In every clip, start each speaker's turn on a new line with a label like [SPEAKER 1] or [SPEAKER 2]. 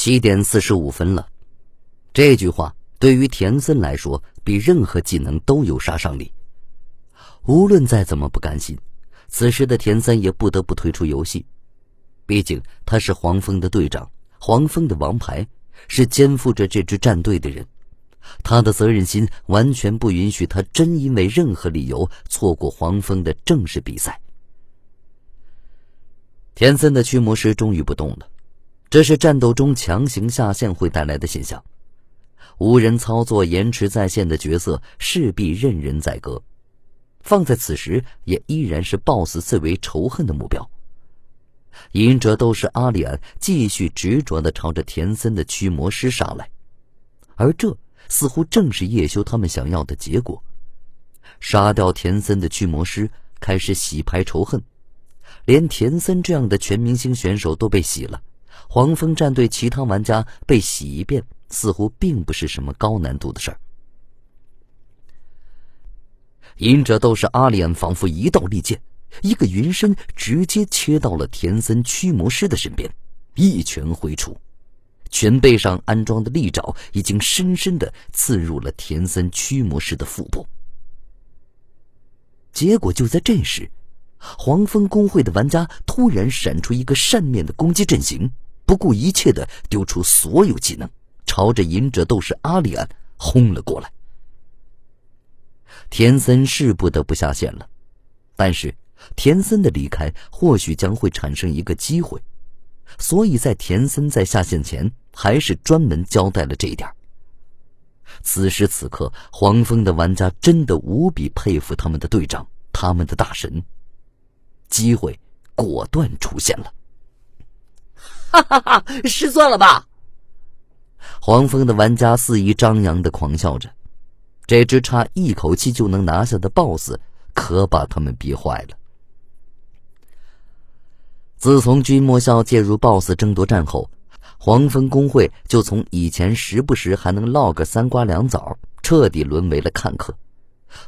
[SPEAKER 1] 七点四十五分了，这句话对于田森来说，比任何技能都有杀伤力。无论再怎么不甘心，此时的田森也不得不退出游戏。毕竟他是黄蜂的队长，黄蜂的王牌，是肩负着这支战队的人。他的责任心完全不允许他真因为任何理由错过黄蜂的正式比赛。田森的驱魔师终于不动了，这是战斗中强行下线会带来的现象。无人操作、延迟在线的角色势必任人宰割，放在此时也依然是 BOSS 最为仇恨的目标。隐者斗士阿里安继续执着地朝着田森的驱魔师杀来，而这似乎正是叶修他们想要的结果。杀掉田森的驱魔师，开始洗牌仇恨。连田森这样的全明星选手都被洗了，黄蜂战队其他玩家被洗一遍，似乎并不是什么高难度的事儿。隐者斗士阿里安仿佛一道利剑，一个云身直接切到了田森驱魔师的身边，一拳挥出，拳背上安装的利爪已经深深的刺入了田森驱魔师的腹部。结果就在这时。黄蜂工会的玩家突然闪出一个扇面的攻击阵型，不顾一切的丢出所有技能，朝着隐者斗士阿里安轰了过来。田森是不得不下线了，但是田森的离开或许将会产生一个机会，所以在田森在下线前，还是专门交代了这一点。此时此刻，黄蜂的玩家真的无比佩服他们的队长，他们的大神。机会果断出现了，
[SPEAKER 2] 哈哈哈！失算了吧？
[SPEAKER 1] 黄蜂的玩家肆意张扬的狂笑着，这只差一口气就能拿下的 BOSS 可把他们憋坏了。自从君莫笑介入 BOSS 争夺战后，黄蜂工会就从以前时不时还能落个三瓜两枣，彻底沦为了看客，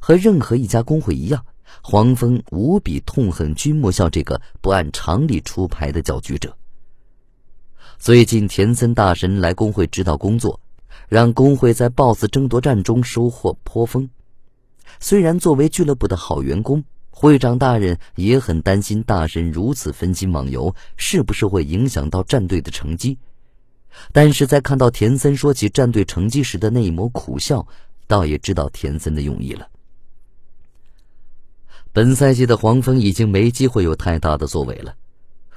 [SPEAKER 1] 和任何一家工会一样。黄蜂无比痛恨君莫笑这个不按常理出牌的搅局者。最近田森大神来工会指导工作，让工会在 BOSS 争夺战中收获颇丰。虽然作为俱乐部的好员工，会长大人也很担心大神如此分心网游是不是会影响到战队的成绩，但是在看到田森说起战队成绩时的那一抹苦笑，倒也知道田森的用意了。本赛季的黄蜂已经没机会有太大的作为了，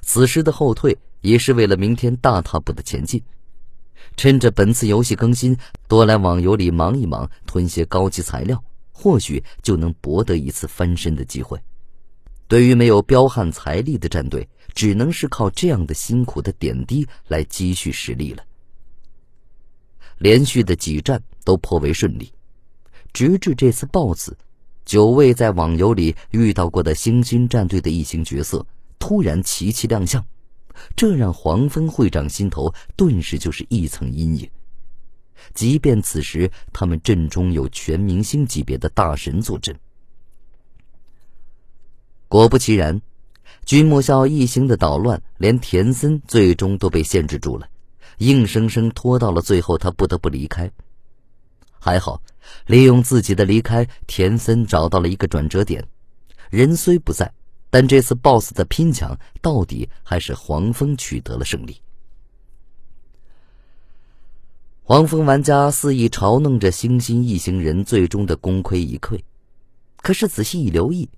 [SPEAKER 1] 此时的后退也是为了明天大踏步的前进。趁着本次游戏更新，多来网游里忙一忙，囤些高级材料，或许就能博得一次翻身的机会。对于没有彪悍财力的战队，只能是靠这样的辛苦的点滴来积蓄实力了。连续的几战都颇为顺利，直至这次 BOSS。九位在网游里遇到过的星星战队的异形角色突然齐齐亮相，这让黄蜂会长心头顿时就是一层阴影。即便此时他们阵中有全明星级别的大神坐镇，果不其然，君莫笑一行的捣乱，连田森最终都被限制住了，硬生生拖到了最后，他不得不离开。还好，利用自己的离开，田森找到了一个转折点。人虽不在，但这次 BOSS 的拼抢到底还是黄蜂取得了胜利。黄蜂玩家肆意嘲弄着星星一行人，最终的功亏一篑。可是仔细一留意，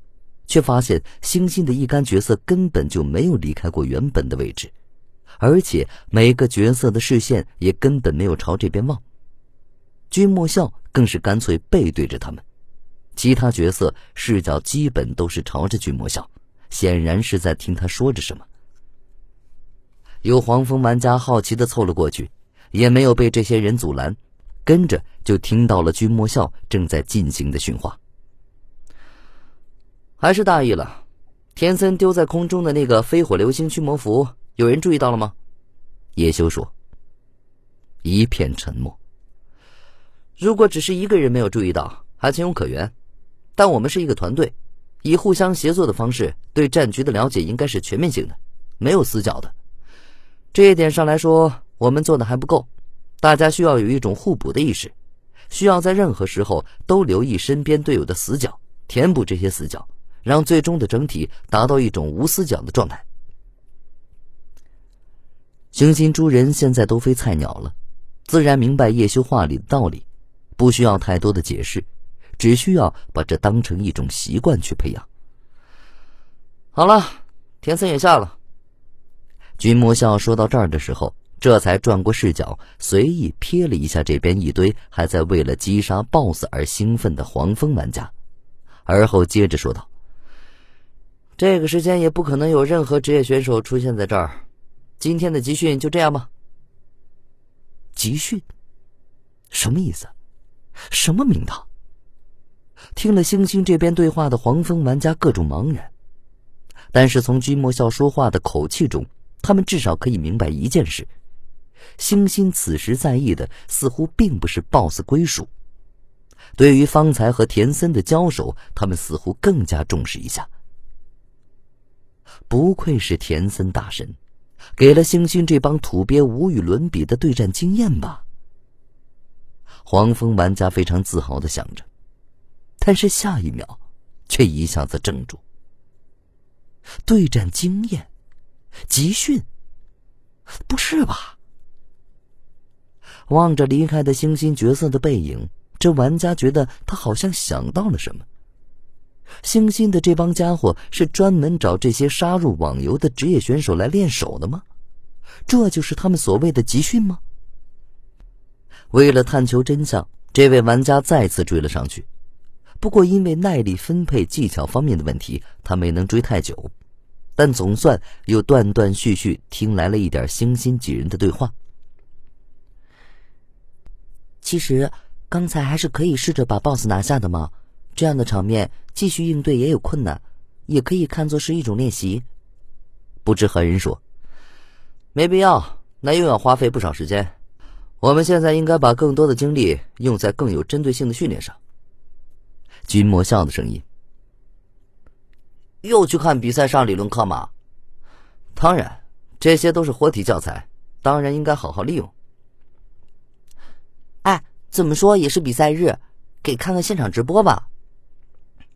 [SPEAKER 1] 却发现星星的一干角色根本就没有离开过原本的位置，而且每个角色的视线也根本没有朝这边望。君莫笑更是干脆背对着他们，其他角色视角基本都是朝着君莫笑，显然是在听他说着什么。有黄蜂玩家好奇的凑了过去，也没有被这些人阻拦，跟着就听到了君莫笑正在进行的训话。
[SPEAKER 2] 还是大意了，田森丢在空中的那个飞火流星驱魔符，有人注意到了吗？
[SPEAKER 1] 叶修说。一片沉默。
[SPEAKER 2] 如果只是一个人没有注意到，还情有可原。但我们是一个团队，以互相协作的方式对战局的了解应该是全面性的，没有死角的。这一点上来说，我们做的还不够，大家需要有一种互补的意识，需要在任何时候都留意身边队友的死角，填补这些死角，让最终的整体达到一种无死角的状态。星星诸人现在都非菜鸟了，自然明白叶修话里的道理，不需要太多的解释，只需要把这当成一种习惯去培养。好了，田森也下了。君莫笑说到这儿的时候，这才转过视角，随意瞥了一下这边一堆还在为了击杀 BOSS 而兴奋的黄蜂玩家，而后接着说道：“这个时间也不可能有任何职业选手出现在这儿，今天的集训就这样吧。”集训？什么意思？什么名堂？听了星星这边对话的黄蜂玩家各种茫然，但是从君莫笑说话的口气中。他们至少可以明白一件事：星星此时在意的似乎并不是 BOSS 归属。对于方才和田森的交手，他们似乎更加重视一下。不愧是田森大神，给了星星这帮土鳖无与伦比的对战经验吧。黄蜂玩家非常自豪的想着，但是下一秒，却一下子怔住。对战经验。集训？不是吧？望着离开的星星角色的背影，这玩家觉得他好像想到了什么。星星的这帮家伙是专门找这些杀入网游的职业选手来练手的吗？这就是他们所谓的集训吗？为了探求真相，这位玩家再次追了上去。不过因为耐力分配技巧方面的问题，他没能追太久。但总算又断断续续听来了一点星星几人的对话。
[SPEAKER 3] 其实刚才还是可以试着把 BOSS 拿下的嘛，这样的场面继续应对也有困难，也可以看作是一种练习。
[SPEAKER 2] 不知何人说：“没必要，那又要花费不少时间。我们现在应该把更多的精力用在更有针对性的训练上。”君莫笑的声音。又去看比赛上理论课吗？当然，这些都是活体教材，当然应该好好利用。
[SPEAKER 3] 哎，怎么说也是比赛日，给看看现场直播吧。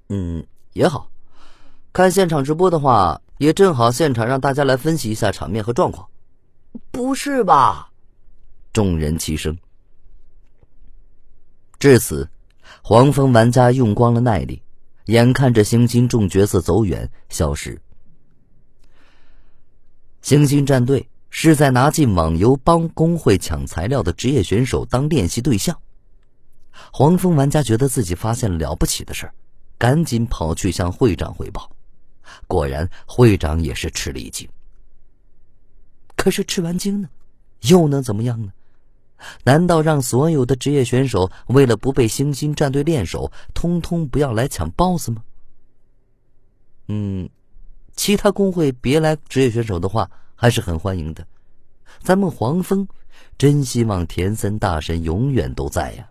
[SPEAKER 2] 嗯，也好看现场直播的话，也正好现场让大家来分析一下场面和状况。
[SPEAKER 3] 不是吧？
[SPEAKER 2] 众人齐声。至此，黄蜂玩家用光了耐力。眼看着星星众角色走远消失，星星战队是在拿进网游帮工会抢材料的职业选手当练习对象。黄蜂玩家觉得自己发现了了不起的事儿，赶紧跑去向会长汇报。果然，会长也是吃了一惊。可是吃完惊呢，又能怎么样呢？难道让所有的职业选手为了不被星星战队练手，通通不要来抢 BOSS 吗？嗯，其他工会别来职业选手的话，还是很欢迎的。咱们黄蜂真希望田森大神永远都在呀！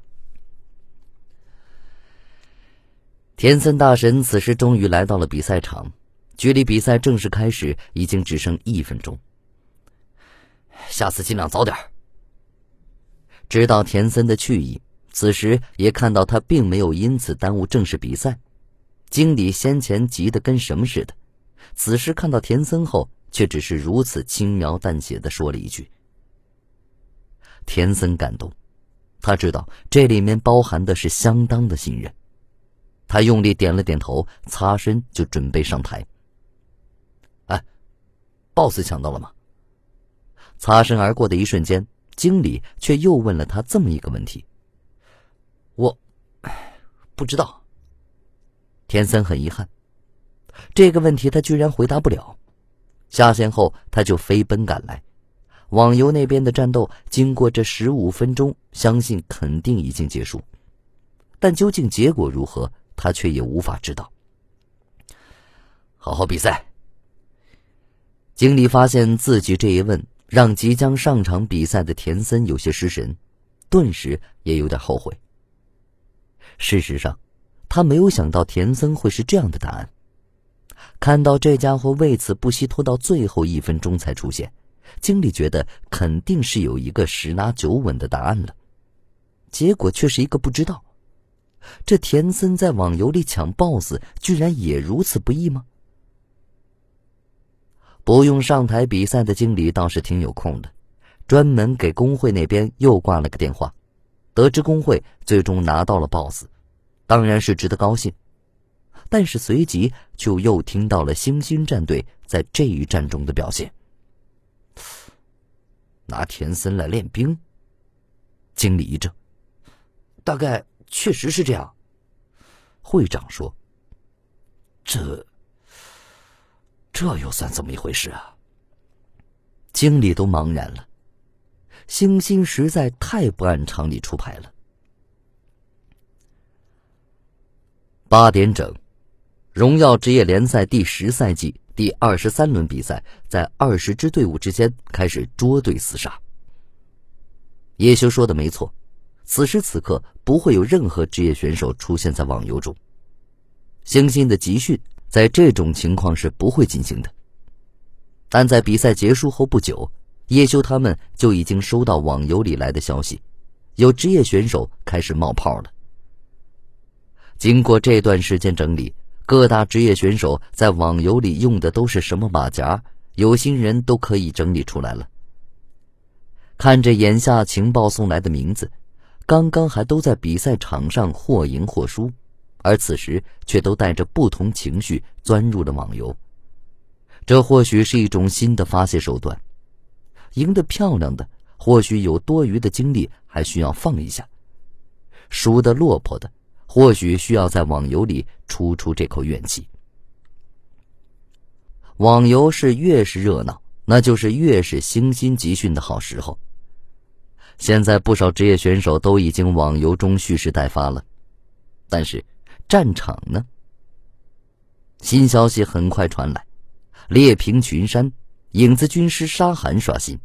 [SPEAKER 2] 田森大神此时终于来到了比赛场，距离比赛正式开始已经只剩一分钟。下次尽量早点。知道田森的去意，此时也看到他并没有因此耽误正式比赛。经理先前急得跟什么似的，此时看到田森后，却只是如此轻描淡写的说了一句：“田森感动，他知道这里面包含的是相当的信任。”他用力点了点头，擦身就准备上台。哎，BOSS 抢到了吗？擦身而过的一瞬间。经理却又问了他这么一个问题：“我，不知道。”田森很遗憾，这个问题他居然回答不了。下线后，他就飞奔赶来。网游那边的战斗经过这十五分钟，相信肯定已经结束，但究竟结果如何，他却也无法知道。好好比赛。经理发现自己这一问。让即将上场比赛的田森有些失神，顿时也有点后悔。事实上，他没有想到田森会是这样的答案。看到这家伙为此不惜拖到最后一分钟才出现，
[SPEAKER 1] 经理觉得肯定是有一个十拿九稳的答案了，结果却是一个不知道。这田森在网游里抢 BOSS，居然也如此不易吗？不用上台比赛的经理倒是挺有空的，专门给工会那边又挂了个电话，得知工会最终拿到了 BOSS，当然是值得高兴。但是随即就又听到了星星战队在这一战中的表现。拿田森来练兵，经理一怔，大概确实是这样。会长说：“这，这又算怎么一回事啊？”经理都茫然了，星星实在太不按常理出牌了。八点整，荣耀职业联赛第十赛季。第二十三轮比赛在二十支队伍之间开始捉对厮杀。叶修说的没错，此时此刻不会有任何职业选手出现在网游中。星星的集训在这种情况是不会进行的。但在比赛结束后不久，叶修他们就已经收到网游里来的消息，有职业选手开始冒泡了。经过这段时间整理。各大职业选手在网游里用的都是什么马甲？有心人都可以整理出来了。看着眼下情报送来的名字，刚刚还都在比赛场上或赢或输，而此时却都带着不同情绪钻入了网游。这或许是一种新的发泄手段。赢得漂亮的，或许有多余的精力还需要放一下；输得落魄的。或许需要在网游里出出这口怨气。网游是越是热闹，那就是越是星星集训的好时候。现在不少职业选手都已经网游中蓄势待发了，但是战场呢？新消息很快传来：烈平群山影子军师沙寒刷新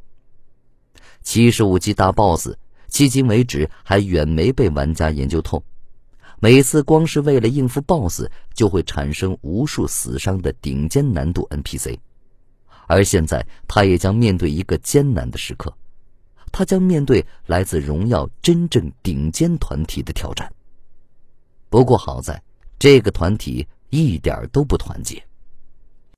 [SPEAKER 1] 七十五级大 BOSS，迄今为止还远没被玩家研究透。每次光是为了应付 BOSS，就会产生无数死伤的顶尖难度 NPC，而现在他也将面对一个艰难的时刻，他将面对来自荣耀真正顶尖团体的挑战。不过好在，这个团体一点都不团结。